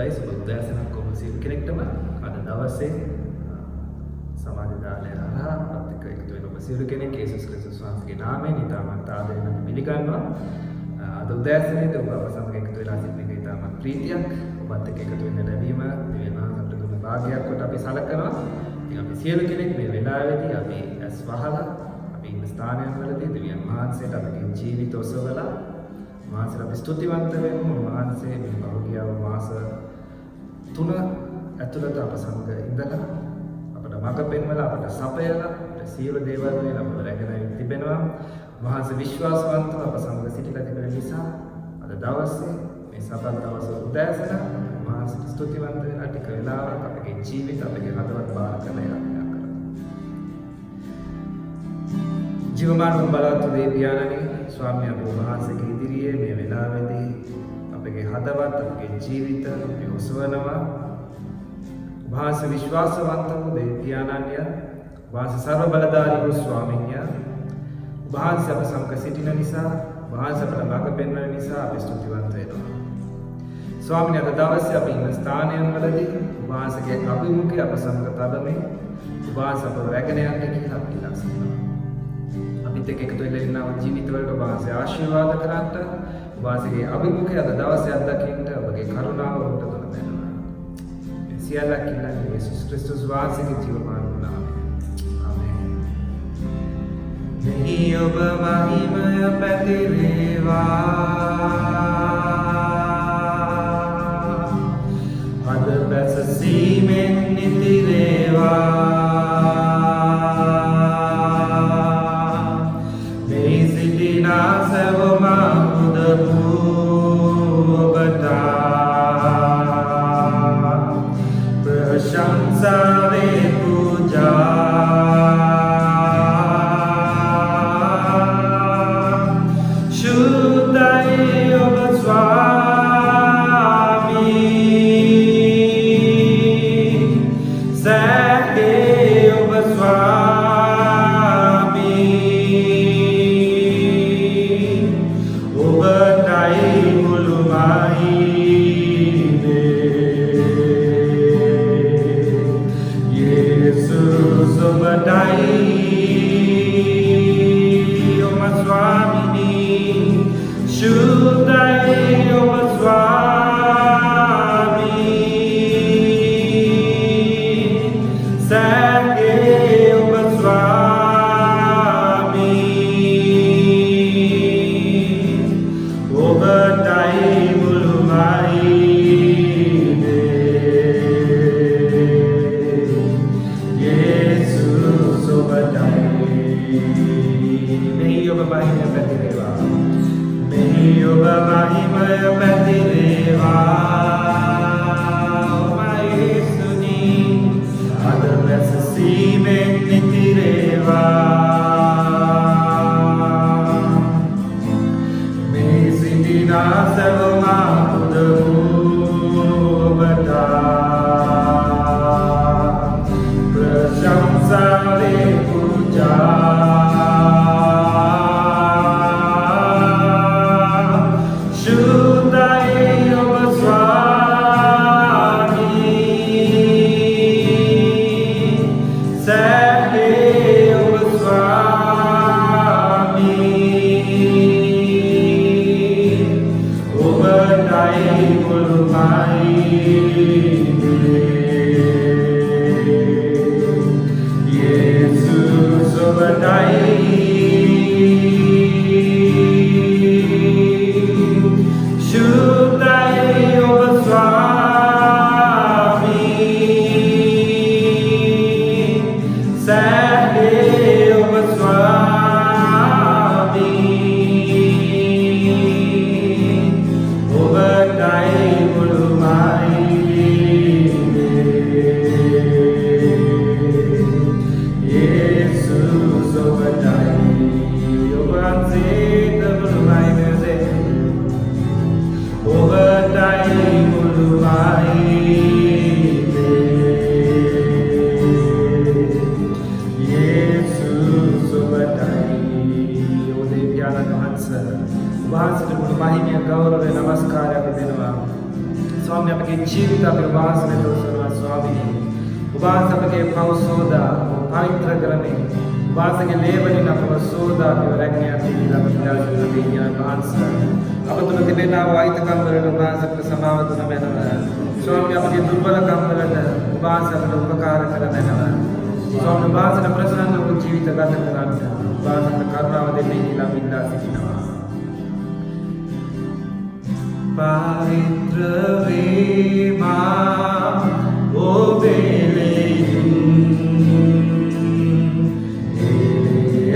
හොඳයි සුබ උදෑසනක් ඔබ සියලු කෙනෙක්ටම අද දවසේ සමාජ දාලය හරහා අපත් එක්ක එකතු වෙන ඔබ සියලු කෙනෙක් යේසුස් ක්‍රිස්තුස් වහන්සේගේ නාමයෙන් ඉතාමත් ආදරයෙන් පිළිගන්නවා. අද උදෑසනේදී ඔබ අප සමග එකතු වෙලා සිටින එක ඉතාමත් ප්‍රීතියක්. ඔබත් එක්ක එකතු වෙන්න ලැබීම දෙවියන් වහන්සේට දුන්න භාගයක් කොට අපි සලකනවා. ඉතින් අපි සියලු කෙනෙක් මේ වෙලාවේදී අපි ඇස් වහලා අපි ඉන්න ස්ථානයන් වලදී දෙවියන් වහන්සේට අපගේ ජීවිත ඔසවලා වහන්සේට අපි ස්තුතිවන්ත වෙමු. වහන්සේ මේ පහුගිය මාස තුන ඇතුළත අප සමග ඉඳලා අපට මඟ පෙන්වලා අපට සපයලා අපට සියලු දේවල් වලින් අපව රැගෙන තිබෙනවා. වහන්සේ විශ්වාසවන්තව අප සමග සිටිලා තිබෙන නිසා අද දවසේ මේ සබත් දවස උදෑසන වහන්සේට ස්තුතිවන්ත වෙලා ටික වෙලාවක් අපගේ ජීවිත අපගේ හදවත් බාර කරලා යාත්‍රා කරමු. ජීවමාන බලාතු දේ පියාණනි ස්වාමී අපේ වහන්සේගේ ඉදිරියේ මේ වෙලාවේදී අපගේ හදවත් අපගේ ජීවිත අපි ඔසවනවා වහන්සේ විශ්වාසවන්ත වූ දේ පියාණන්ය වහන්සේ සර්ව බලධාරී වූ ස්වාමින්ය. වහන්සේ අප සමග සිටින නිසා වහන්සේ අපට මඟ පෙන්වන නිසා අපි ස්තුතිවන්ත වෙනවා. ස්වාමීන් අද දවසේ අපි ඉන්න ස්ථානයන් වලදී වහන්සේගේ අභිමුඛය අප සමග තබමින් වහන්සේ අපව රැගෙන යන්න කියලා අපි ඉල්ලා සිටිනවා. අපිත් එක්ක එකතු වෙලා ඉන්නව ජීවිතවලට වහන්සේ ආශිර්වාද කරන්නට වහන්සේගේ අභිමුඛය අද දවසේ අත්දකින්න ඔබගේ කරුණාව ඔබට දුන්න දෙනවා. මේ සියල්ලක් ඉල්ලන්නේ යේසුස් ක්‍රිස්තුස් වහන්සේගේ ජීවමාන නාමයෙන්. ආමේන්. මෙහි ඔබ මහිමය පැතිරේවා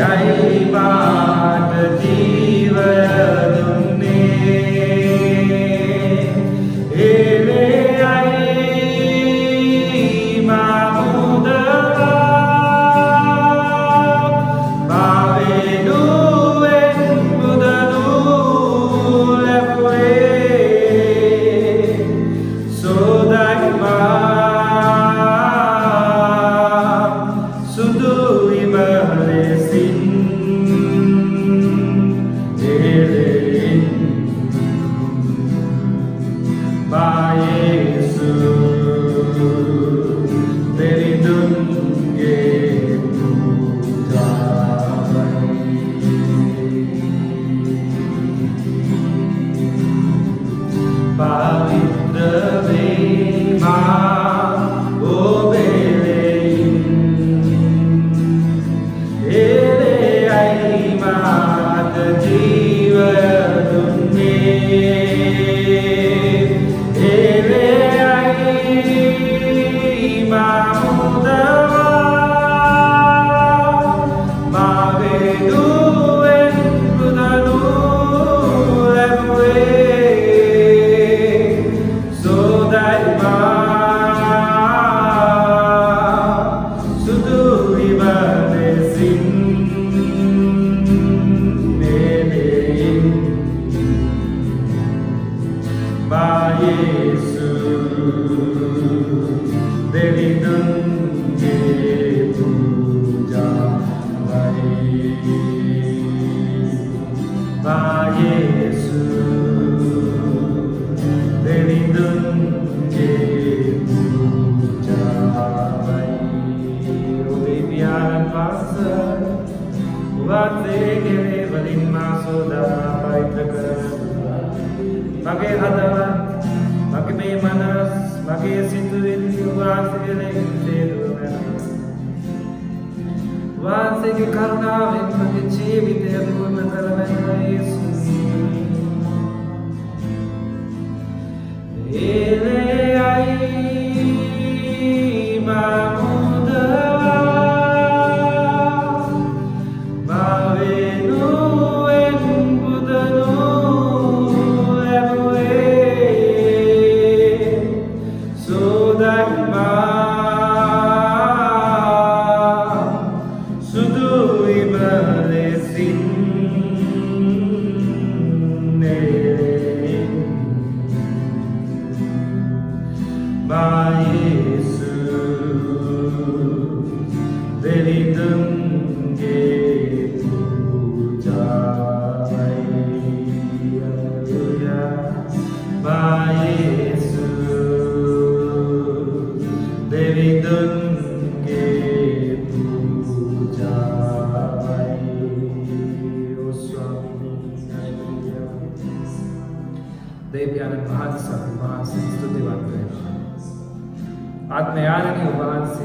I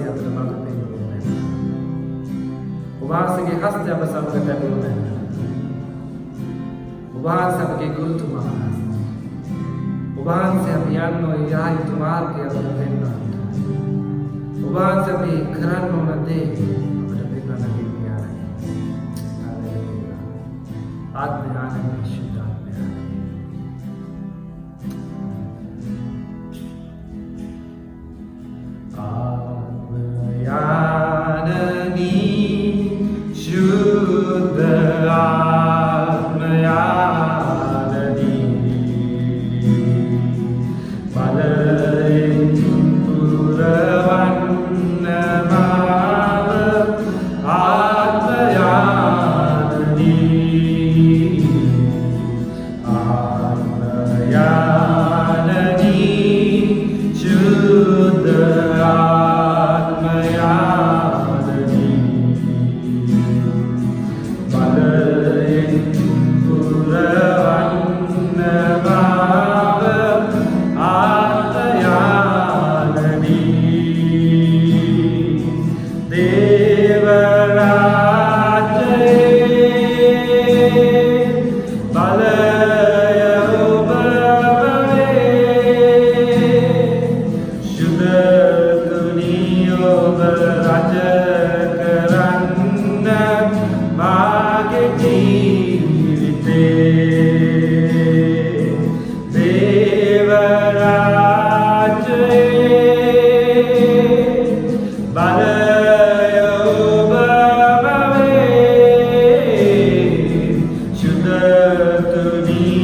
අපට මඟ පෙන්වන්නේ. ඔබවහන්සේගේ හස්තය අප සමග තැබුණා. ඔබවහන්සේ අපගේ ගුරුතුමා. ඔබවහන්සේ අපි යන්න ඕන යා යුතු මාර්ගය අපට පෙන්වන්න. ඔබවහන්සේ අපි කරන්න ඕන දේ අපට පෙන්වන්න කියලා. ආත්මය ආනන්ද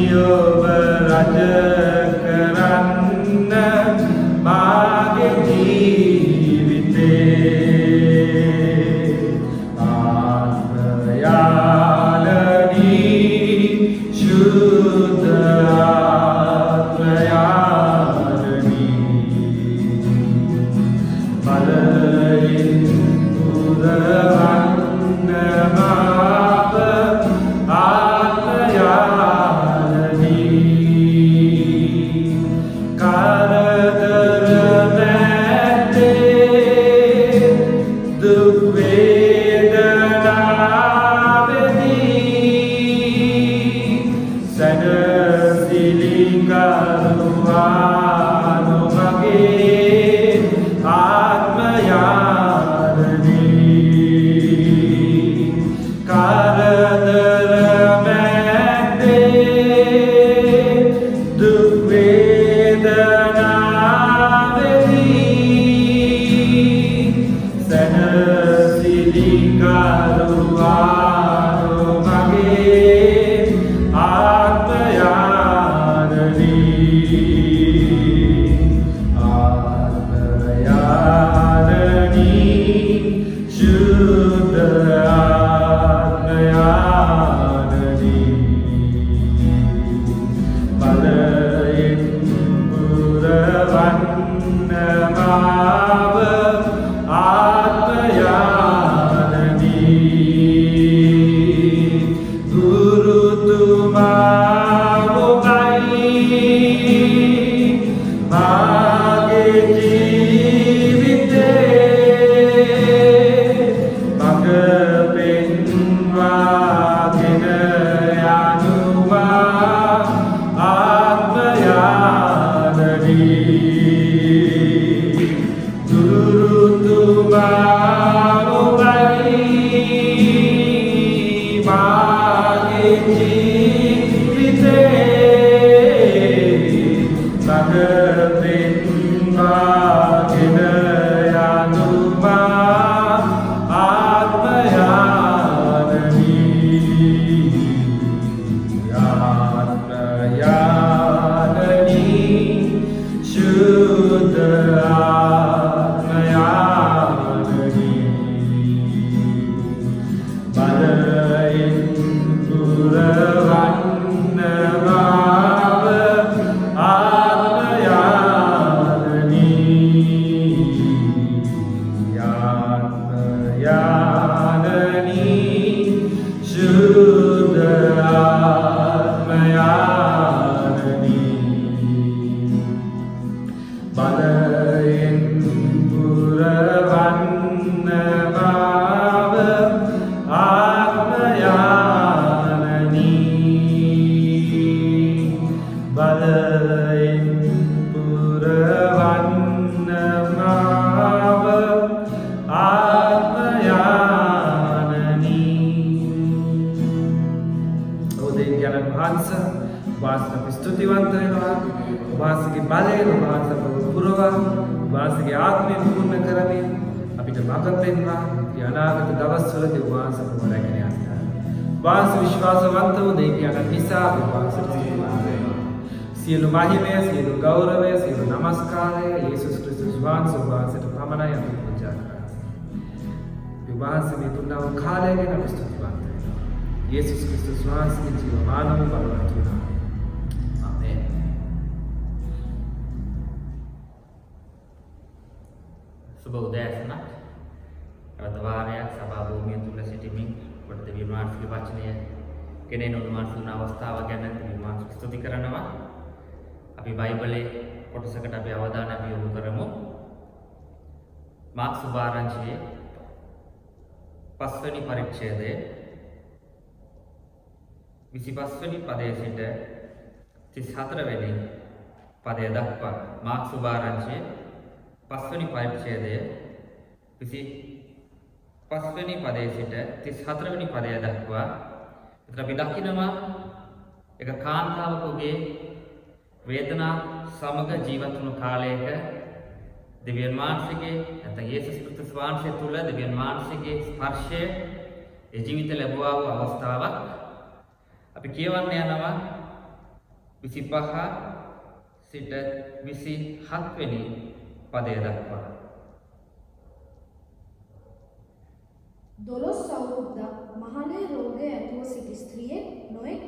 ශුද්ධතුනි ඔබ සියලු මහිමය සියලු ගෞරවය සියලු නමස්කාරය යේසුස් ක්‍රිස්තුස් වහන්සේ වහන්සේට පමණයි අපි පූජා කරන්නේ. වහන්සේ මේ දුන්නා වූ කාලය ගැන අපි ස්තුතිවන්ත වෙනවා. යේසුස් ක්‍රිස්තුස් වහන්සේගේ ජීවමානව බලවත් වුණා. ආමේන්. සුබ උදෑසනක් නැවත වාරයක් සභා භූමිය තුල සිටිමින් ඔබට දෙවියන් වහන්සේගේ වචනය ගෙනෙන උන්වහන්සේගේ අවස්ථාව ගැන දෙවියන් වහන්සේ ස්තුති කරනවා. අපි බයිබලයේ කොටසකට අපි අවධානය අපි යොමු කරමු. මාක් සුභාරංචියේ පස්වෙනි පරිච්ඡේදයේ 25 වෙනි පදයේ සිට 34 වෙනි පදය දක්වා මාක් සුභාරංචියේ පස්වෙනි පරිච්ඡේදය 25 වෙනි පදයේ සිට 34 වෙනි පදය දක්වා එතන අපි දකිනවා එක කාන්තාවකගේ වේදනා සමග ජීවත් වුණු කාලයක දෙවියන් වහන්සේගේ නැත්නම් යේසුස් ක්‍රිස්තුස් වහන්සේ තුල දෙවියන් වහන්සේගේ ස්පර්ශය ඒ ජීවිත ලැබුවා වූ අවස්ථාවක්. අපි කියවන්න යනවා 25 සිට 27 වෙනි පදය දක්වා. දොළොස් අවුරුද්දක් මහලේ රෝගය ඇතුව සිටි ස්ත්‍රියෙක් නොයෙක්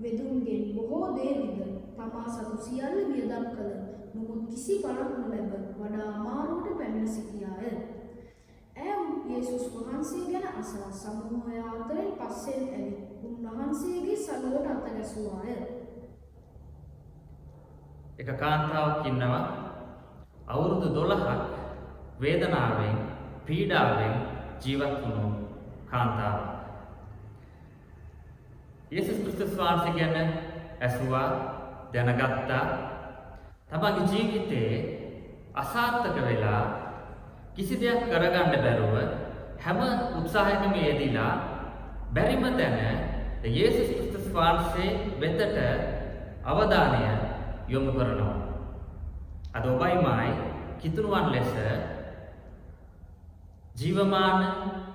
වෙදුන්ගෙන් බොහෝ දේ විඳ තමා සතු සියල්ල වියදම් කළ නමුත් කිසි පලක් නොලැබ වඩා අමාරුවට පැමිණ සිටියාය. ඇය යේසුස් වහන්සේ ගැන අසා සමූහය අතරින් පස්සෙන් ඇවිත් උන්වහන්සේගේ සලුවට අත ගැසුවාය. එක කාන්තාවක් ඉන්නවා අවුරුදු 12ක් වේදනාවෙන් පීඩාවෙන් ජීවත් වුණු කාන්තාව. යේසුස් ක්‍රිස්තුස් වහන්සේ ගැන ඇසුවා දැනගත්තා. තමන්ගේ ජීවිතේ අසාර්ථක වෙලා කිසි දෙයක් කරගන්න බැරුව හැම උත්සාහයකම යෙදিলা බැරිම තැන යේසුස් ක්‍රිස්තුස් වහන්සේ වෙතට අවධානය යොමු කරනවා. අද ඔබයි මයි කිතුනුවන් ලෙස ජීවමාන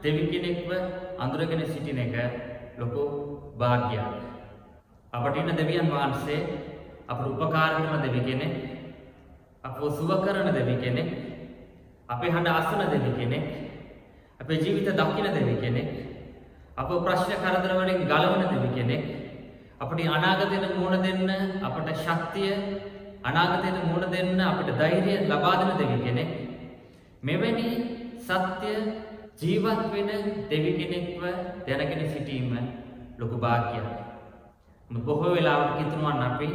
දෙවි කෙනෙක්ව අඳුරගෙන සිටින එක ලොකු වාග්යක්. අපට ඉන්න දෙවියන් වහන්සේ අපට උපකාර කරන දෙවි කෙනෙක්, අපව සුව කරන දෙවි කෙනෙක්, අපේ හඬ අසන දෙවි කෙනෙක්, අපේ ජීවිත දකින දෙවි කෙනෙක්, අප ප්‍රශ්න කරදර වලින් ගලවන දෙවි කෙනෙක්, අපට අනාගතයට මුහුණ දෙන්න අපට ශක්තිය, අනාගතයට මුහුණ දෙන්න අපට ධෛර්යය ලබා දෙන දෙවි කෙනෙක්. මෙවැනි සත්‍ය ජීවත් වෙන දෙවි කෙනෙක්ව දැනගෙන සිටීම ලොකු භාග්‍යයක්. බොහෝ වෙලාවට හිතනවා අපි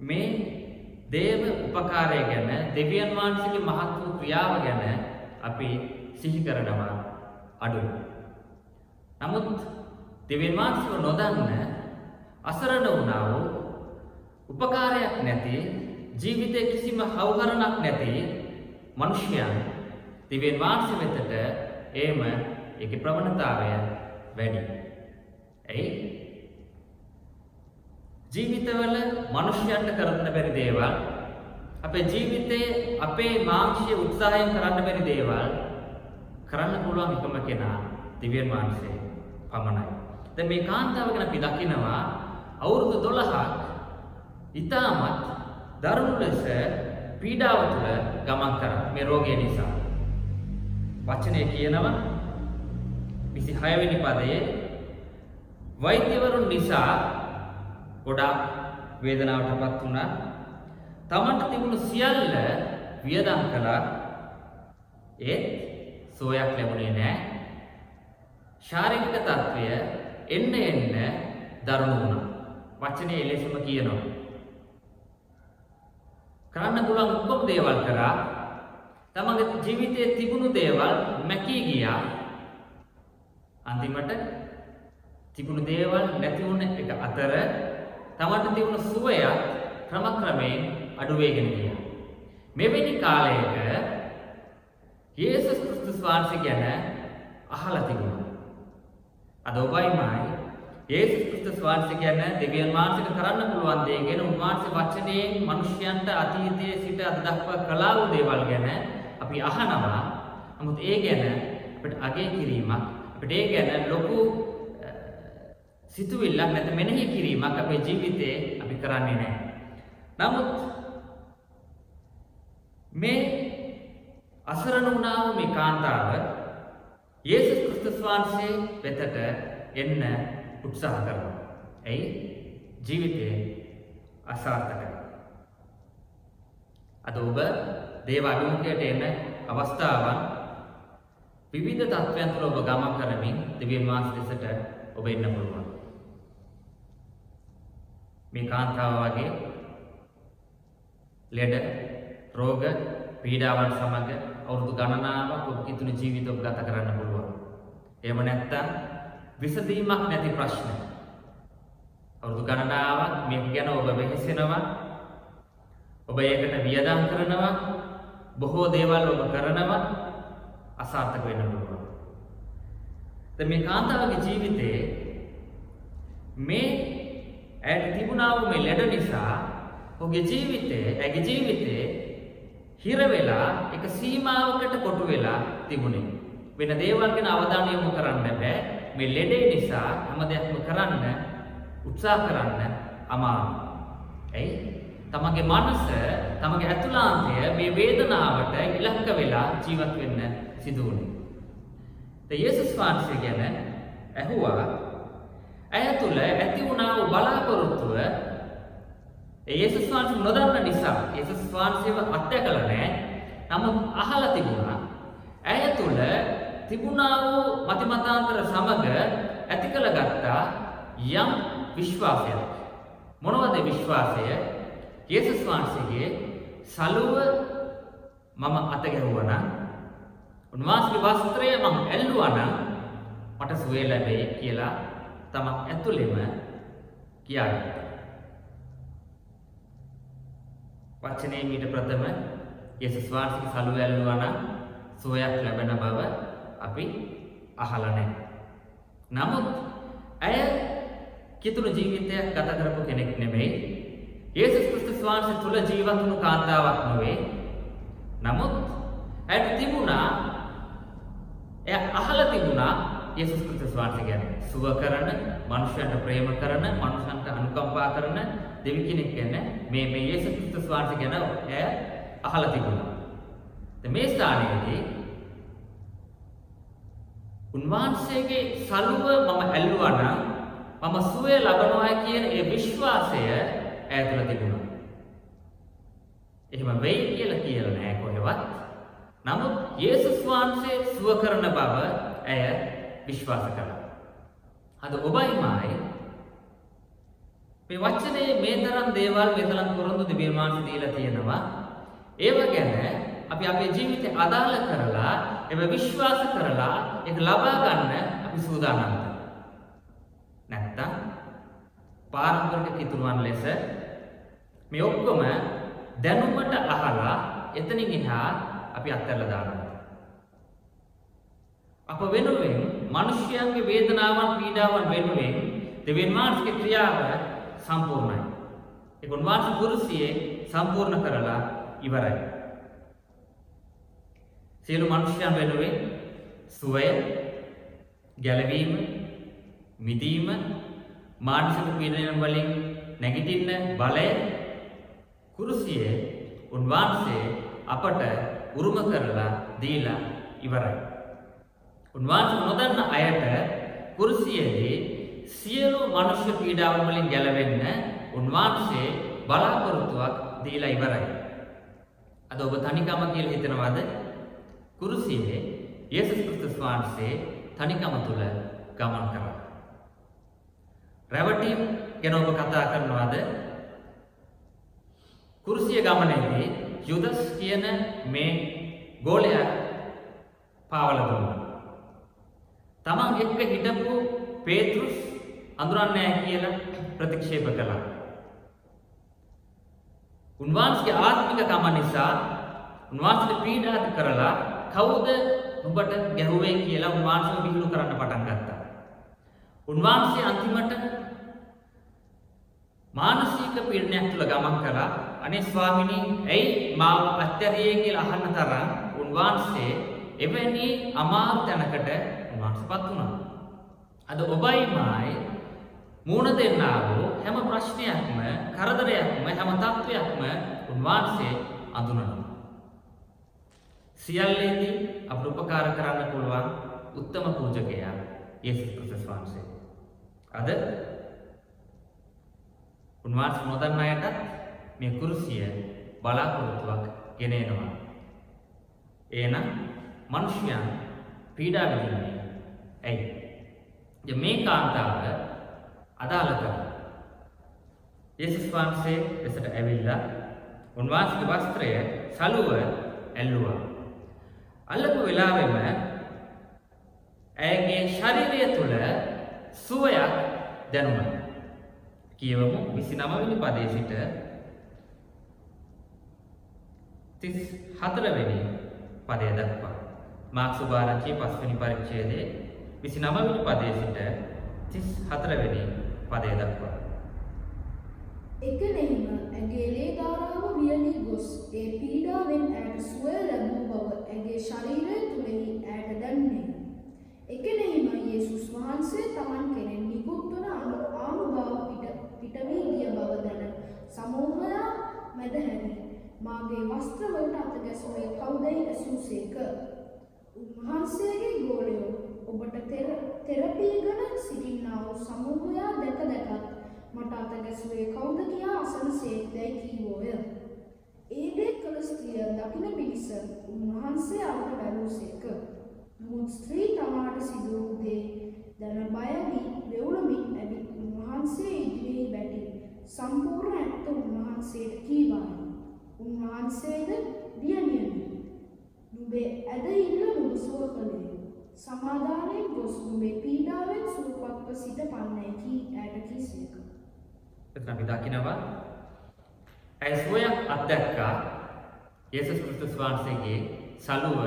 මේ දේව උපකාරය ගැන දෙවියන් වහන්සේගේ මහත් වූ ක්‍රියාව ගැන අපි සිහි කරනවා අඩුයි. නමුත් දෙවියන් වහන්සේව නොදන්න අසරණ වුණා වූ උපකාරයක් නැති ජීවිතේ කිසිම හවුහරණක් නැති මිනිසයන් දිවෙන් වහන්සේ වෙතට ඒම ඒකේ ප්‍රවණතාවය වැඩි. ඇයි? ජීවිතවල මිනිසයන්ට කරන්න බැරි දේවල් අපේ ජීවිතයේ අපේ මාංශීය උත්සාහයෙන් කරන්න බැරි දේවල් කරන්න පුළුවන් එකම කෙනා දිව්‍යන් වහන්සේ පමණයි. දැන් මේ කාන්තාව ගැන අපි දකිනවා අවුරුදු 12ක් ඊටමත් දරුණු ලෙස පීඩාව තුළ ගමන් කරා මේ රෝගය නිසා. වචනය කියනවා 26 වෙනි පදයේ වෛද්‍යවරුන් නිසා ගොඩාක් වේදනාවටපත් වුණා. තමන්ට තිබුණු සියල්ල වියදම් කළා. ඒත් සෝයක් ලැබුණේ නැහැ. ශාරීරික తත්වය එන්න එන්න දරුණු වුණා. වචනේ එලෙසම කියනවා. කරන්න පුළුවන් ඔක්කොම දේවල් කරා. තමන්ගේ ජීවිතයේ තිබුණු දේවල් මැකී ගියා. අන්තිමට තිබුණු දේවල් නැති වුණ එක අතර තමන්ට තිබුණු සුවය ක්‍රමක්‍රමයෙන් අඩු වෙගෙන ගියා. මෙවැනි කාලයක යේසුස් ක්‍රිස්තුස් වහන්සේ ගැන අහලා තිබුණා. අද ඔබයිමයි යේසුස් ක්‍රිස්තුස් වහන්සේ ගැන දෙවියන් වහන්සේට කරන්න පුළුවන් දේ ගැන උන්වහන්සේ වචනයෙන් මිනිසයන්ට අතීතයේ සිට අද දක්වා කළා වූ දේවල් ගැන අපි අහනවා. නමුත් ඒ ගැන අපිට අගය කිරීමක් අපිට ඒ ගැන ලොකු සිතුවිල්ලක් නැත්නම් මෙනෙහි කිරීමක් අපේ ජීවිතේ අපි කරන්නේ නැහැ. නමුත් මේ අසරණ වුණා වූ මේ කාන්තාව යේසුස් ක්‍රිස්තුස් වහන්සේ වෙතට එන්න උත්සාහ කරනවා. ඇයි? ජීවිතේ අසාර්ථකයි. අද ඔබ දේව අභිමුඛයට එන අවස්ථාවන් විවිධ තත්ත්වයන් තුළ ඔබ ගමන් කරමින් දෙවියන් වහන්සේ දෙසට ඔබ එන්න පුළුවන්. මේ කාන්තාව වගේ ලෙඩ, රෝග, පීඩාවන් සමග අවුරුදු ගණනාවක් ඔබ කිතුණු ජීවිත ඔබ ගත කරන්න පුළුවන්. එහෙම නැත්නම් විසඳීමක් නැති ප්‍රශ්න. අවුරුදු ගණනාවක් මේක ගැන ඔබ වෙහෙසෙනවා. ඔබ ඒකට වියදම් කරනවා. බොහෝ දේවල් ඔබ කරනවා. අසාර්ථක වෙන්න පුළුවන්. දැන් මේ කාන්තාවගේ ජීවිතේ මේ ඇයට තිබුණා වූ මේ ලෙඩ නිසා ඔහුගේ ජීවිතේ ඇගේ ජීවිතේ හිර වෙලා එක සීමාවකට කොටු වෙලා තිබුණේ. වෙන දේවල් ගැන අවධානය යොමු කරන්න බෑ. මේ ලෙඩේ නිසා හැම දෙයක්ම කරන්න උත්සාහ කරන්න අමාරුයි. ඇයි? තමගේ මනස, තමගේ ඇතුළාන්තය මේ වේදනාවට ඉලක්ක වෙලා ජීවත් වෙන්න සිදු වුණේ. ද යේසුස් වහන්සේ ගැන ඇහුවා ඇය තුළ ඇති වුණා වූ බලාපොරොත්තුව ඒ යේසුස් වහන්සේ නොදන්න නිසා යේසුස් වහන්සේව අත්දැකලා නැහැ. නමුත් අහලා තිබුණා. ඇය තුළ තිබුණා වූ මතිමතාන්තර සමග ඇති කළගත්තා යම් විශ්වාසයක්. මොනවද විශ්වාසය? යේසුස් වහන්සේගේ සලුව මම අත ගැහුවා නම් උන්වහන්සේගේ වස්ත්‍රය මම ඇල්ලුවා නම් මට සුවය ලැබෙයි කියලා තමක් ඇතුළෙම කියාගත්තා. වචනේ මීට ප්‍රථම යේසුස් වහන්සේගේ සලුව ඇල්ලුවා නම් සුවයක් ලැබෙන බව අපි අහලා නැහැ. නමුත් ඇය කිතුණු ජීවිතයක් ගත කරපු කෙනෙක් නෙමෙයි. යේසුස් ක්‍රිස්තුස් වහන්සේ තුල ජීවත් වුණු කාන්තාවක් නෙවෙයි. නමුත් ඇයට තිබුණා එය අහලා තිබුණා යේසුස් ක්‍රිස්තුස් වහන්සේ ගැන සුව කරන, මනුෂ්‍යයන්ට ප්‍රේම කරන, මනුෂ්‍යයන්ට අනුකම්පා කරන දෙවි කෙනෙක් ගැන මේ මේ යේසුස් ක්‍රිස්තුස් වහන්සේ ගැන එය අහලා තිබුණා. මේ ස්ථානයේදී උන්වහන්සේගේ සලුව මම ඇල්ලුවා නම් මම සුවය ලබනවා කියන ඒ විශ්වාසය ඇය තුළ තිබුණා. එහෙම වෙයි කියලා කියලා නෑ කොහෙවත්. නමුත් යේසුස් වහන්සේ සුව කරන බව ඇය විශ්වාස කළා. අද ඔබයි මායි මේ වචනේ මේ තරම් දේවල් මෙතලන් පොරොන්දු දෙවියන් දීලා තියෙනවා. ඒව ගැන අපි අපේ ජීවිතේ අදාළ කරලා ඒව විශ්වාස කරලා ඒක ලබා ගන්න අපි සූදානම්ද? නැත්තම් පාරම්පරික කිතුරුවන් ලෙස මේ ඔක්කොම දැනුමට අහලා එතනින් එහා අපි අත්හැරලා දානවා. අප වෙනුවෙන් මිනිස්යන්ගේ වේදනාවන් පීඩාවන් වෙනුවෙන් දෙවියන් වහන්සේගේ ක්‍රියාව සම්පූර්ණයි. ඒක උන්වහන්සේ කුරුසියේ සම්පූර්ණ කරලා ඉවරයි. සියලු මිනිස්යන් වෙනුවෙන් සුවය, ගැලවීම, මිදීම, මානසික පීඩනයන් වලින් නැගිටින්න බලය කුරුසියේ උන්වහන්සේ අපට උරුම කරලා දීලා ඉවරයි. උන්වහන්සේ නොදන්න අයට කුරුසියේදී සියලු මනුෂ්‍ය පීඩාවන් වලින් ගැලවෙන්න උන්වහන්සේ බලාපොරොත්තුවක් දීලා ඉවරයි. අද ඔබ තනිකම කියලා හිතනවද? කුරුසියේ යේසුස් ක්‍රිස්තුස් වහන්සේ තනිකම තුල ගමන් කරා. රැවටීම් ගැන ඔබ කතා කරනවද? කුරුසිය ගමනේදී යුදස් කියන මේ ගෝලයා පාවලා දුන්නා. තමන් එක්ක හිටපු පේතෘස් අඳුරන්නේ නැහැ කියලා ප්‍රතික්ෂේප කළා. උන්වහන්සේගේ ආත්මික කම නිසා උන්වහන්සේට පීඩා කරලා කවුද උඹට ගැහුවේ කියලා උන්වහන්සේව විහිළු කරන්න පටන් ගත්තා. උන්වහන්සේ අන්තිමට මානසික පීඩනයක් තුළ ගමන් කළා. අනේ ස්වාමිනී, ඇයි මාව අත්හැරියේ කියලා අහන්න තරම් උන්වහන්සේ එවැනි අමාරු තැනකට උන්වහන්සේපත් වුණා. අද ඔබයි මායි මූණ දෙන්නා වූ හැම ප්‍රශ්නයක්ම, කරදරයක්ම, හැම තත්වයක්ම උන්වහන්සේ අඳුනනවා. සියල්ලේදී අපට උපකාර කරන්න පුළුවන් උත්තම පූජකයා යේසුස් ක්‍රිස්තුස් වහන්සේ. අද උන්වහන්සේ නොදන්න අයටත් මේ කුරුසිය බලාපොරොත්තුවක් ගෙන එනවා. එහෙනම් මිනිසයන් පීඩා විඳින්නේ ඇයි? ය මේ කාන්තාව අදාළ කරලා යේසුස් වහන්සේ එසට ඇවිල්ලා උන්වහන්සේගේ වස්ත්‍රය සලුව ඇල්ලුවා. අල්ලපු වෙලාවෙම ඇයගේ ශරීරය තුළ සුවයක් දැනුණා. කියවමු 29 වෙනි පදයේ සිට 34 වෙනි පදය දක්වා. මාක්ස් සුභාරංචියේ 5 වෙනි පරිච්ඡේදයේ 29 වෙනි පදයේ සිට 34 වෙනි පදය දක්වා. එකනෙහිම ඇගේ ලේ ධාරාව වියලී ගොස් ඒ පීඩාවෙන් ඇයට සුවය ලැබූ බව ඇගේ ශරීරය තුළෙහි ඇයට දැන්නේ. එකනෙහිම යේසුස් වහන්සේ තමන් කෙනෙන් නිකුත්වන ආනුභාව පිට පිටවී ගිය බව දැන සමූහයා මැද හැරී මාගේ වස්ත්‍රවලට අත ගැසුවේ කවුදැයි ඇසූසේක. උන්වහන්සේගේ ගෝලයෝ ඔබට තෙරපීගන සිටින්නා වූ සමූහයා දැක දැකත් මට අත ගැසුවේ කවුද කියා අසන සේක්දැයි කීවෝය. ඒ දේ කළ ස්ත්‍රිය දකින පිණිස උන්වහන්සේ අවට බැලූසේක. නමුත් ස්ත්‍රී තමාට සිදු වූ දේ දැන බය වී වෙවුලමින් ඇවිත් උන්වහන්සේ ඉදිරියේ බැටි සම්පූර්ණ ඇත්ත උන්වහන්සේට කීවාය. උන්වහන්සේද දියණියනි නුඹේ ඇදහිල්ල නුඹ සුව කළේ. සමාදානයෙන් ගොස් නුඹේ පීඩාවෙන් සුවපත්ව සිට පන්නයි කී ඇයට කීසේක. එතන අපි දකිනවා ඇය සුවයක් අත්දැක්කා යේසුස් ක්‍රිස්තුස් වහන්සේගේ සලුව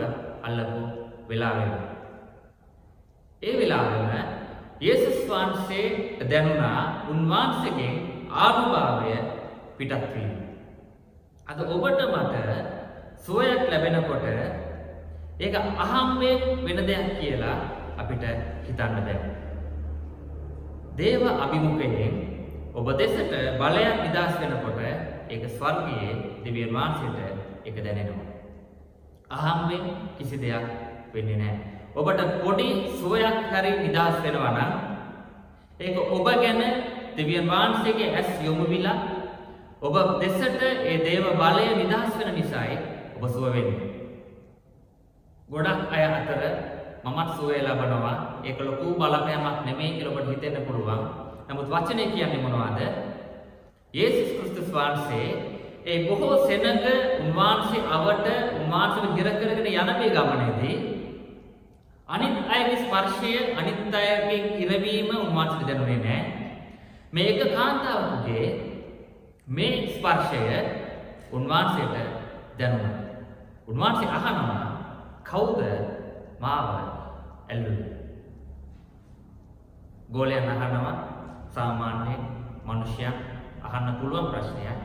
අල්ලපු වෙලාවෙම. ඒ වෙලාවෙම යේසුස් වහන්සේට දැනුණා උන්වහන්සේගෙන් ආනුභාවය පිටත් වීම. අද ඔබට මට සුවයක් ලැබෙනකොට ඒක අහම්බෙන් වෙන දෙයක් කියලා අපිට හිතන්න බෑ. දේව අභිමුඛයෙන් ඔබ දෙසට බලයක් නිදහස් වෙනකොට ඒක ස්වර්ගයේ දෙවියන් වහන්සේට ඒක දැනෙනවා. අහම්බෙන් කිසි දෙයක් වෙන්නේ නැහැ. ඔබට පොඩි සුවයක් හරි නිදහස් වෙනවා නම් ඒක ඔබ ගැන දෙවියන් වහන්සේගේ ඇස් යොමු විලා ඔබ දෙසට ඒ දේව බලය නිදහස් වෙන නිසායි ඔබ සුව වෙන්නේ. ගොඩක් අය අතර මමත් සුවය ලබනවා ඒක ලොකු බලපෑමක් නෙමෙයි කියලා ඔබට හිතෙන්න පුළුවන්. නමුත් වචනේ කියන්නේ මොනවද? යේසුස් ක්‍රිස්තුස් වහන්සේ ඒ බොහෝ සෙනඟ උන්වහන්සේ අවට උන්වහන්සේව හිර කරගෙන යන මේ ගමනේදී අනිත් අයගේ ස්පර්ශය අනිත් අයගේ ඉරවීම උන්වහන්සේට දැනුනේ නැහැ. මේක කාන්තාවකගේ මේ ස්පර්ශය උන්වහන්සේට දැනුණා. උන්වහන්සේ අහනවා කවුද මාව ඇල්ලුවේ? ගෝලයන් අහනවා සාමාන්‍ය මිනිසයන් අහන්න පුළුවන් ප්‍රශ්නයක්.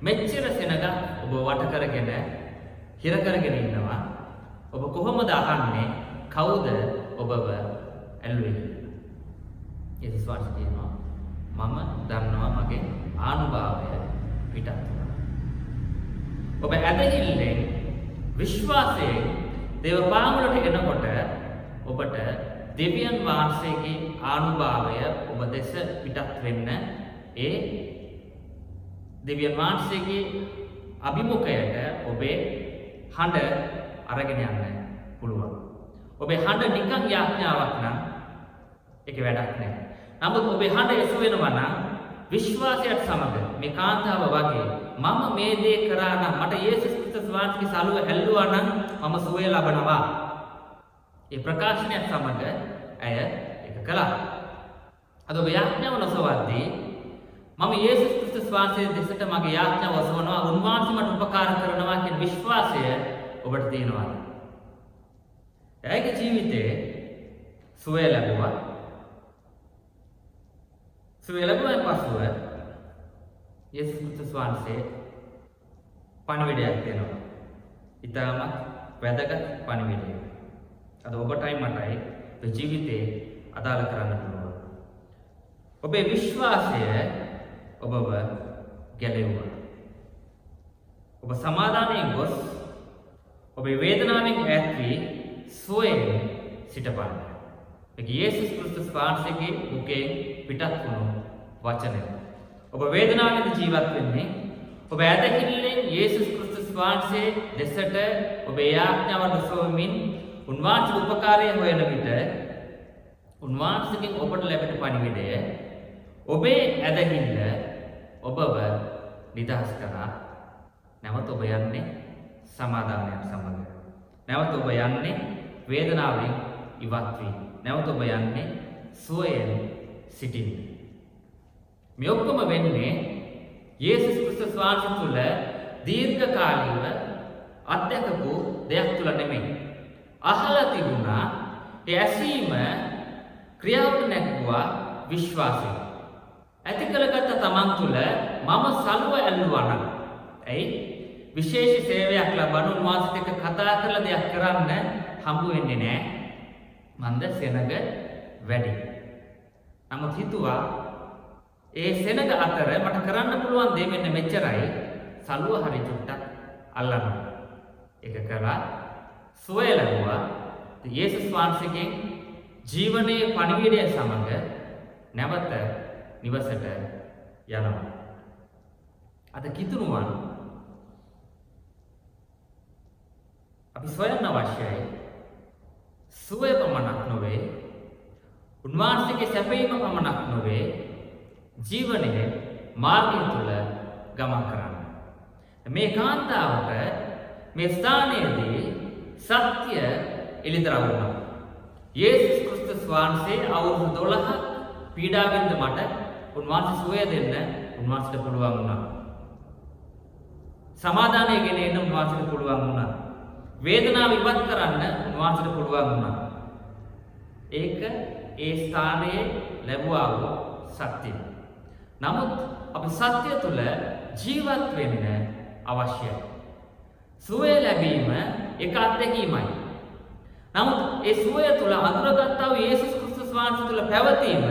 මෙච්චර සෙනග ඔබ වට කරගෙන හිර කරගෙන ඉන්නවා. ඔබ කොහොමද අහන්නේ කවුද ඔබව ඇල්ලුවේ? යේසුස් වහන්සේ කියනවා මම දන්නවා මගේ ආනුභාවය පිටත් වුණා. ඔබ ඇදහිල්ලෙන් විශ්වාසයෙන් දේව පාමුලට එනකොට ඔබට දෙවියන් වහන්සේගේ ආනුභාවය ඔබ දෙස පිටත් වෙන්න ඒ දෙවියන් වහන්සේගේ අභිමුඛයට ඔබේ හඬ අරගෙන යන්න පුළුවන්. ඔබේ හඬ නිකන් යාඥාවක් නම් ඒක වැඩක් නෑ. නමුත් ඔබේ හඬ එසු වෙනවා නම් විශ්වාසයත් සමග මේ කාන්තාව වගේ මම මේ දේ කරා නම් මට යේසුස් ක්‍රිස්තුස් වහන්සේගේ සලුව ඇල්ලුවා නම් මම සුවය ලබනවා. ඒ ප්‍රකාශනයත් සමග ඇය ඒක කළා. අද ඔබ යාඥාව නොසවද්දී මම යේසුස් ක්‍රිස්තුස් වහන්සේ දෙසට මගේ යාඥාව ඔසවනවා උන්වහන්සේ මට උපකාර කරනවා කියන විශ්වාසය ඔබට තියෙනවද? ඇයගේ ජීවිතේ සුවය ලැබුවා. සුවය ලැබුවාන් පසුව යේසුස් ක්‍රිස්තුස් වහන්සේ පණිවිඩයක් දෙනවා. ඊටමත් වැදගත් පණිවිඩයක්. අද ඔබටයි මටයි ඔබ ජීවිතේ අදාළ කරන්න පුළුවන්. ඔබේ විශ්වාසය ඔබව ගැලෙව්වා. ඔබ සමාදානයෙන් ගොස් ඔබේ වේදනාවෙන් ඈත් වී සුවයෙන් සිටපන්න. ඒක යේසුස් ක්‍රිස්තුස් වහන්සේගේ මුඛයෙන් පිටත් වුණු වචනය. ඔබ වේදනාවෙන් ජීවත් වෙන්නේ ඔබ ඇදහිල්ලෙන් යේසුස් ක්‍රිස්තුස් වහන්සේ දෙසට ඔබේ යාඥාව දසවමින් උන්වහන්සේ උපකාරය හොයන විට උන්වහන්සේගෙන් ඔබට ලැබෙන පණිවිඩය ඔබේ ඇදහිල්ල ඔබව නිදහස් කරා. නැවත ඔබ යන්නේ සමාදානයක් සමග. නැවත ඔබ යන්නේ වේදනාවෙන් ඉවත් වී. නැවත ඔබ යන්නේ සුවයෙන් සිටින්න. මේ ඔක්කොම වෙන්නේ යේසුස් ක්‍රිස්තුස් වහන්සේ තුල දීර්ඝකාලීව අත්දැකපු දෙයක් තුල නෙමෙයි අහලා තිබුණා ඒ ඇසීම ක්‍රියාවට නැගුවා විශ්වාසය. ඇති කරගත්ත තමන් තුළ මම සලුව ඇල්ලුවා නම් ඇයි විශේෂ සේවයක් ලබන උන්වහන්සේට එක්ක කතා කරලා දෙයක් කරන්න හම්බ වෙන්නේ නැහැ. මන්ද සෙනග වැඩි. නමුත් හිතුවා ඒ සෙනග අතර මට කරන්න පුළුවන් දේ මෙන්න මෙච්චරයි. සලුව හරි චුට්ටක් අල්ලන්න. ඒක කළා සුවය ලැබුවා. යේසුස් වහන්සේගෙන් ජීවනයේ පණිවිඩය සමග නැවත නිවසට යනවා. අද කිතුනුවන් අපි සොයන්න අවශ්‍යයි සුවය පමණක් නොවේ උන්වහන්සේගේ සැපීම පමණක් නොවේ ජීවනයේ මාර්ගය තුළ ගමන් කරන්න. මේ කාන්තාවට මේ ස්ථානයේදී සත්‍ය එළිදරව් වුණා. යේසුස් ක්‍රිස්තුස් වහන්සේ අවුරුදු 12ක් පීඩාවෙන්ද මට උන්වහන්සේ සුවය දෙන්න උන්වහන්සේට පුළුවන් වුණා. සමාදානය ගෙන එන්න උන්වහන්සේට පුළුවන් වුණා. වේදනාව ඉවත් කරන්න උන්වහන්සේට පුළුවන් වුණා. ඒක ඒ ස්ථානයේ ලැබුවා වූ සත්‍යය. නමුත් අපි සත්‍ය තුළ ජීවත් වෙන්න අවශ්‍යයි. සුවය ලැබීම එක අත්දැකීමයි. නමුත් ඒ සුවය තුළ අඳුරගත්තා වූ යේසුස් ක්‍රිස්තුස් වහන්සේ තුළ පැවතීම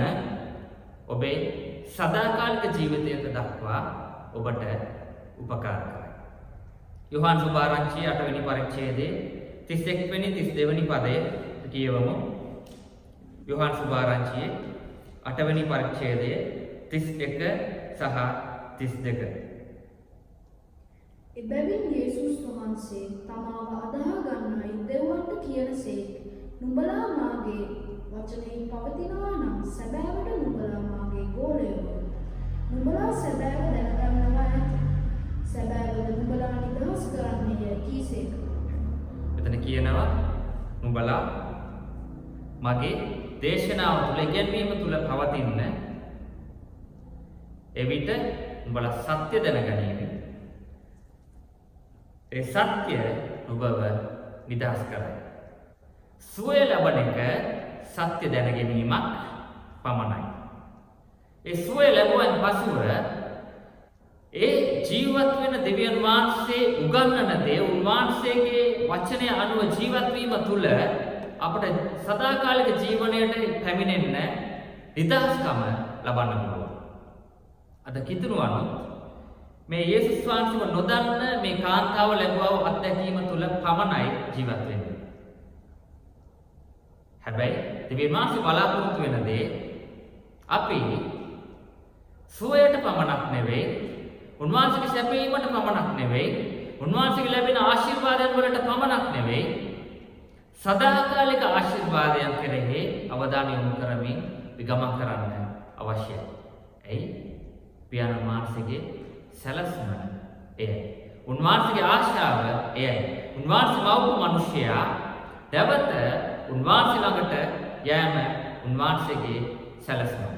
ඔබේ සදාකාලික ජීවිතයට දක්වා ඔබට උපකාර කරයි. යොහන් සුභාරංචිය 8 වෙනි පරිච්ඡේදයේ 31 වෙනි 32 වෙනි පදය කියවමු. යොහන් සුභාරංචියේ 8 වෙනි පරිච්ඡේදයේ 31 සහ 32 එබැවින් යේසුස් වහන්සේ තමාව අදහා ගන්නයි දෙවන්ට කියනසේක් නුඹලා මාගේ වචනයෙන් පවතිනවා නම් සැබෑවට නුඹලා මාගේ ගෝලයෝ. නුඹලා සැබෑව දැනගන්නවා ඇත. සැබෑවද නුඹලා නිදහස් කරන්නේය කීසේක එතන කියනවා නුඹලා මගේ දේශනාව තුළ ඉගැන්වීම තුළ පවතින්න එවිට නුඹලා සත්‍ය දැනගැනීම ඒ සත්‍ය නුඹව නිදහස් කරයි. සුවය ලබන එක සත්‍ය දැනගැනීමක් පමණයි. ඒ සුවය ලැබුවන් පසුව ඒ ජීවත් වෙන දෙවියන් වහන්සේ උගන්වන දේ උන්වහන්සේගේ වචනය අනුව ජීවත් වීම තුළ අපට සදාකාලික ජීවනයට පැමිණෙන්න නිදහස්කම ලබන්න පුළුවන්. අද කිතුණු මේ යේසුස් වහන්සේව නොදන්න මේ කාන්තාව ලැබුවා වූ අත්දැකීම තුළ පමණයි ජීවත් වෙන්නේ. හැබැයි දෙවියන් වහන්සේ බලාපොරොත්තු වෙන දේ අපි සුවයට පමණක් නෙවෙයි උන්වහන්සේගේ සැපීමට පමණක් නෙවෙයි උන්වහන්සේගේ ලැබෙන ආශිර්වාදයන් වලට පමණක් නෙවෙයි සදාකාලික ආශිර්වාදයන් කෙරෙහි අවධානය යොමු කරමින් ගමන් කරන්න අවශ්‍යයි. ඇයි? පියාණන් වහන්සේගේ සැලසුම එයයි. උන්වහන්සේගේ ආශාව එයයි. උන්වහන්සේ මවපු මිනිසයා දැවත උන්වහන්සේ ළඟට යෑම උන්වහන්සේගේ සැලසුම.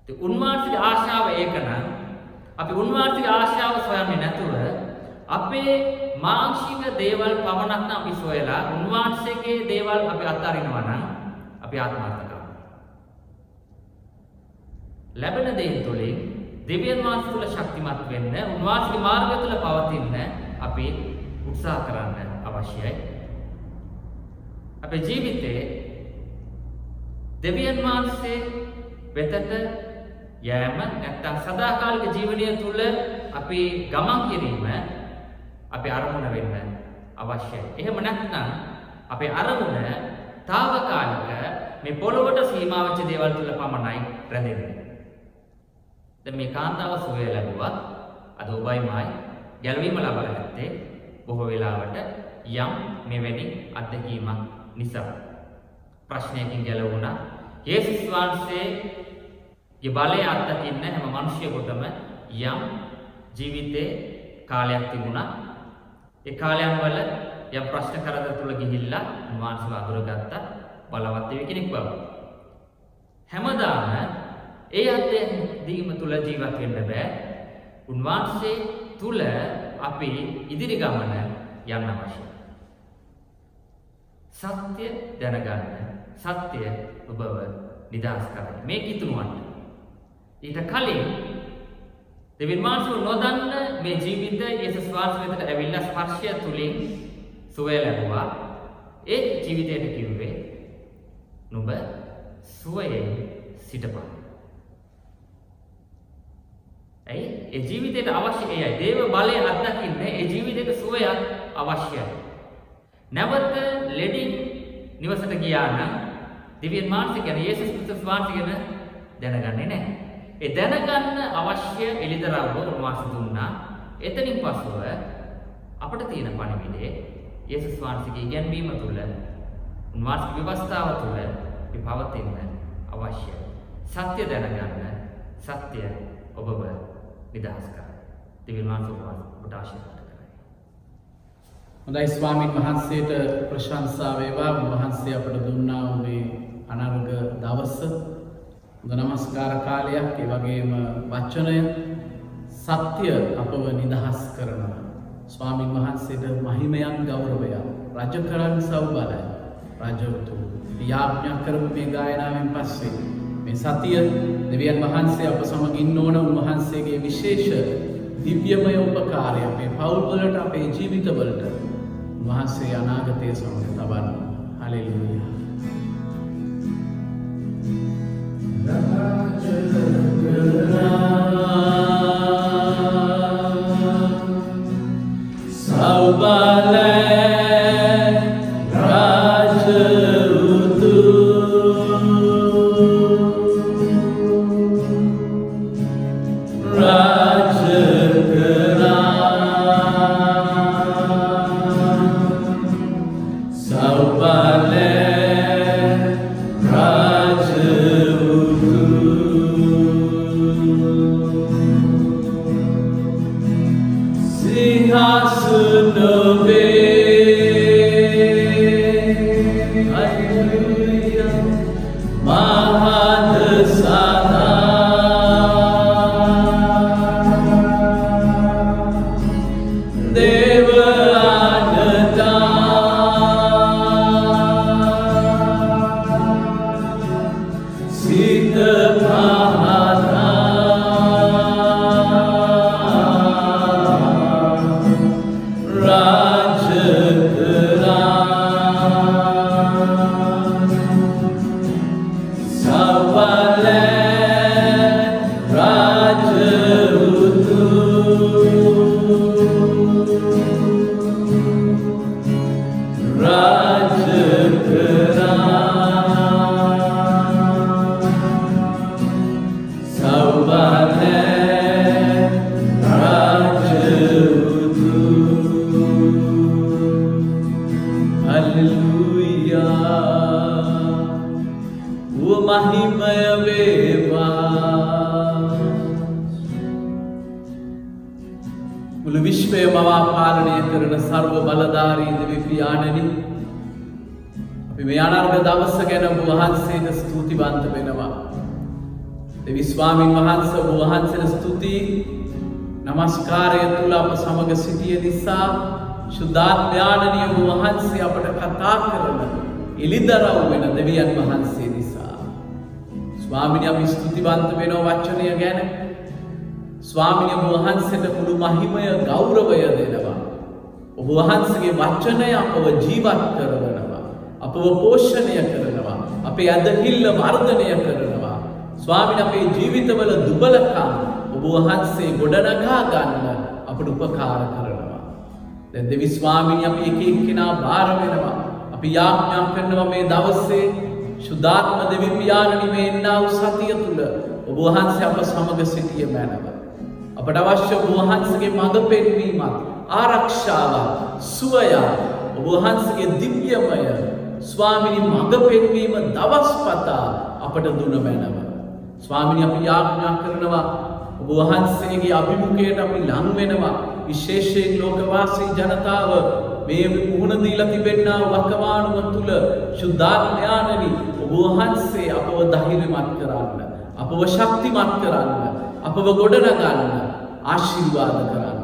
ඉතින් උන්වහන්සේගේ ආශාව ඒකනම් අපි උන්වහන්සේගේ ආශාව සොයන්නේ නැතුව අපේ මාංශික දේවල් පමණක් නම් අපි සොයලා උන්වහන්සේගේ දේවල් අපි අත්හරිනවා නම් අපි ආත්මාර්ථකම්. ලැබෙන දේ තුළින් දෙවියන් වහන්සේ තුළ ශක්තිමත් වෙන්න උන්වහන්සේගේ මාර්ගය තුළ පවතින්න අපි උත්සාහ කරන්න අවශ්‍යයි. අපේ ජීවිතේ දෙවියන් වහන්සේ වෙතට යෑම නැත්තම් සදාකාලික ජීවනය තුළ අපි ගමන් කිරීම අපි අරමුණ වෙන්න අවශ්‍යයි. එහෙම නැත්නම් අපේ අරමුණ తాවකාලික මේ පොළොවට සීමා වෙච්ච දේවල් තුළ පමණයි රැඳෙන්නේ. දැන් මේ කාන්තාව සුවය ලැබුවා. අද ඔබයි මායි ගැලවීම ලබා ගත්තේ බොහෝ වෙලාවට යම් මෙවැනි අත්දැකීමක් නිසා. ප්‍රශ්නයකින් ගැලවුණා. යේසුස් වහන්සේගේ බලය අත්දකින්න හැම මිනිසියෙකුටම යම් ජීවිතේ කාලයක් තිබුණා. ඒ කාලයන් වල යම් ප්‍රශ්න කරදර තුල ගිහිල්ලා උන්වහන්සේව අඳුරගත්ත බලවත් දෙවි කෙනෙක් බව. හැමදාම ඒ අත්දැකීම තුල ජීවත් වෙන්න බෑ. උන්වහන්සේ තුල අපි ඉදිරි ගමන යන්න අවශ්‍යයි. සත්‍ය දැනගන්න සත්‍ය ඔබව නිදහස් කරයි. මේ කිතුනුවන්ට ඊට කලින් දෙවියන් වහන්සේ නොදන්න මේ ජීවිත යේසුස් වහන්සේ වෙතට ඇවිල්ලා ස්පර්ශය තුලින් සුවය ලැබුවා. ඒ ජීවිතයට කිව්වේ නුඹ සුවයෙන් සිටපන්. ඇයි? ඒ ජීවිතයට අවශ්‍ය එයයි. දේව බලය අත්දකින්න ඒ ජීවිතයට සුවයක් අවශ්‍යයි. නැවත ලෙඩින් නිවසට ගියා නම් දිව්‍යන් වහන්සේ ගැන යේසුස් ක්‍රිස්තුස් වහන්සේ ගැන දැනගන්නේ නැහැ. ඒ දැනගන්න අවශ්‍ය එළිදරව්ව උන්වහන්සේ දුන්නා. එතනින් පසුව අපට තියෙන පණිවිඩය යේසුස් වහන්සේගේ ඉගැන්වීම තුළ උන්වහන්සේගේ ව්‍යවස්ථාව තුළ අපි පවතින්න අවශ්‍යයි. සත්‍ය දැනගන්න සත්‍ය ඔබව නිදහස් කරයි. දිව්‍යන් වහන්සේ ඔබට ආශිර්වාද කරයි. හොඳයි ස්වාමීන් වහන්සේට ප්‍රශංසා වේවා. උන්වහන්සේ අපට දුන්නා වූ මේ අනර්ග දවස. හොඳ නමස්කාර කාලයක්. ඒ වගේම වචනය සත්‍ය අපව නිදහස් කරනවා. ස්වාමීන් වහන්සේට මහිමයන් ගෞරවයක්. රජ කරන් සෞබලයි. රජවතු යාඥා කරපු මේ ගායනාවෙන් පස්සේ මේ සතිය දෙවියන් වහන්සේ අප සමගින් ඕන උන්වහන්සේගේ විශේෂ දිව්‍යමය උපකාරය අපේ පවුල්වලට අපේ ජීවිතවලට උන්වහන්සේ අනාගතය සමඟ තබන්න. හලෙලූයා. මුළු බලධාරී දෙවි පියාණනි අපි මේ අනර්ග දවස ගැන වහන්සේට ස්තුතිවන්ත වෙනවා. දෙවි ස්වාමින් වහන්ස වහන්සේට ස්තුතියි නමස්කාරය තුළ අප සමග සිටිය නිසා ශුද්ධාත්මයාණනිය වහන්සේ අපට කතා කරන එළිදරව් වෙන දෙවියන් වහන්සේ නිසා. ස්වාමිනි අපි ස්තුතිවන්ත වෙනෝ වච්චනය ගැන ස්වාමිනය වහන්සේට මුළු මහිමය ගෞරවය දෙනවා. ඔබ වහන්සගේ වච්චනය අපව ජීවත් කරවනවා. අපව පෝෂණය කරනවා. අපේ ඇදහිල්ල වර්ධනය කරනවා. ස්වාමින අපේ ජීවිතවල දුබලකම් ඔබ වහන්සේ ගොඩනගා ගන්න අපට උපකාර කරනවා. දැද විස්වාමිනි අපි එක එක්කෙනා භාර වෙනවා. අපි යාඥා කරනවා මේ දවස්සේ ශුද්ධාත්ම දෙවිපාණනි මේ එන්නා වූ සතිය තුළ ඔබ වහන්සේ අප සමග සිටිය මැනව. අපට අවශ්‍ය වහන්සගේ මඟ පෙන්වීමත් ආරක්ෂාවක් සුවයා ඔබහන්සගේ දිව්‍යමය ස්වාමිනි මඟ පෙන්වීම දවස් පතා අපට දුන මැනව. ස්වාමිනි අපි යාඥා කරනවා ඔබහන්සේගේ අභිමුකයට අපි ලංවෙනවා විශේෂයෙන් ලෝකවාසී ජනතාව මේ මුහුණදීල තිබෙන්න්නා වකවානුව තුළ ශුද්ධාත්මයානනි ඔබහන්සේ අපව දහිරමත් කරන්න. අපව ශක්තිමත් කරන්න. අපව ගොඩනගන්න ආශිර්වාද කරන්න.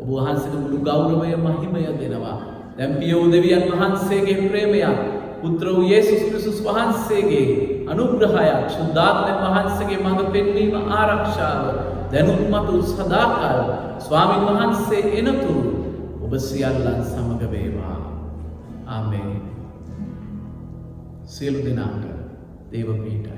ඔබ වහන්සට මුළු ගෞරවය මහිමය දෙනවා. දැම් පියව් දෙවියන් වහන්සේගේ ප්‍රේමයක් පුත්‍ර වූ ඒසුස් ක්‍රිසුස් වහන්සේගේ අනුග්‍රහයක් ශුද්ධාත්මයන් වහන්සේගේ මඟ පෙන්වීම ආරක්ෂාව දැනුත් මතු සදාකල් ස්වාමින් වහන්සේ එනතුරු ඔබ සියල්ලන් සමග වේවා. ආමේන්. සියලු දෙනාට දේව පීඨ